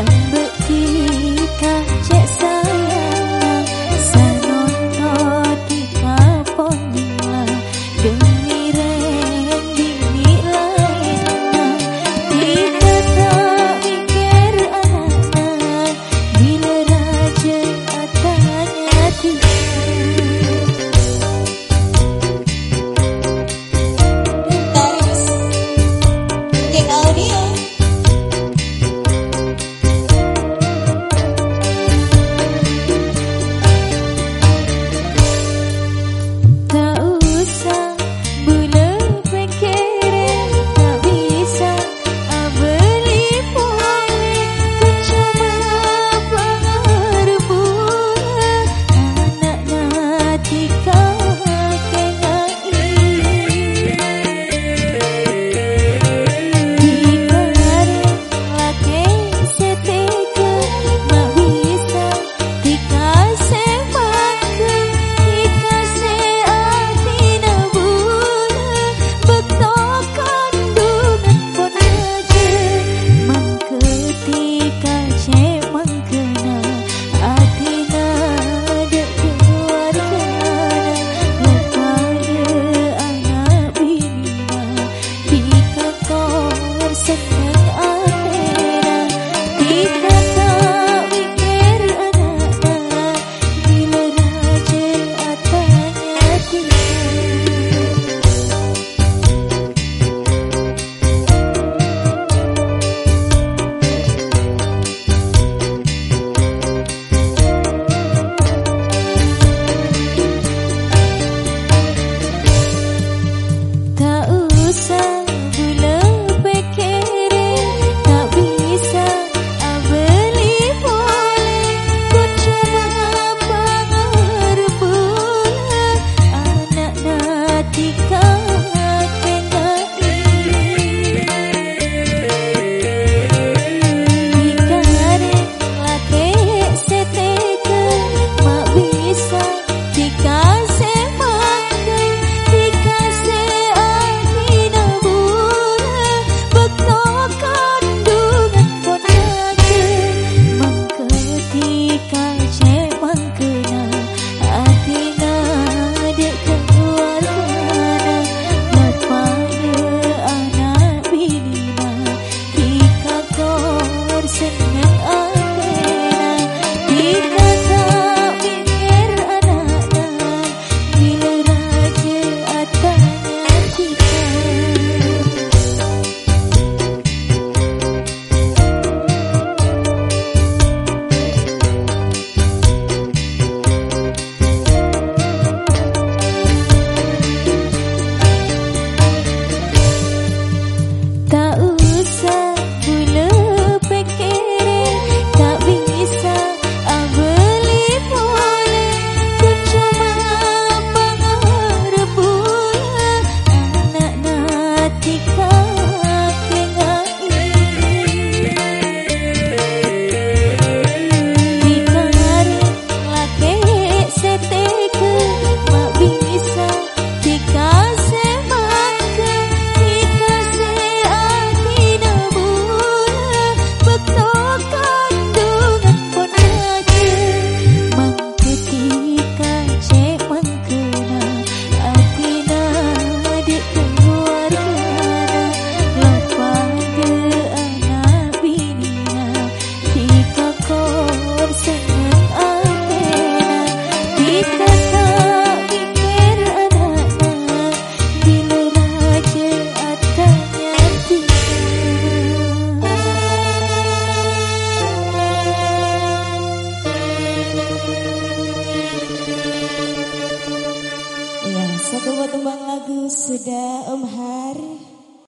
and sudah Om Har.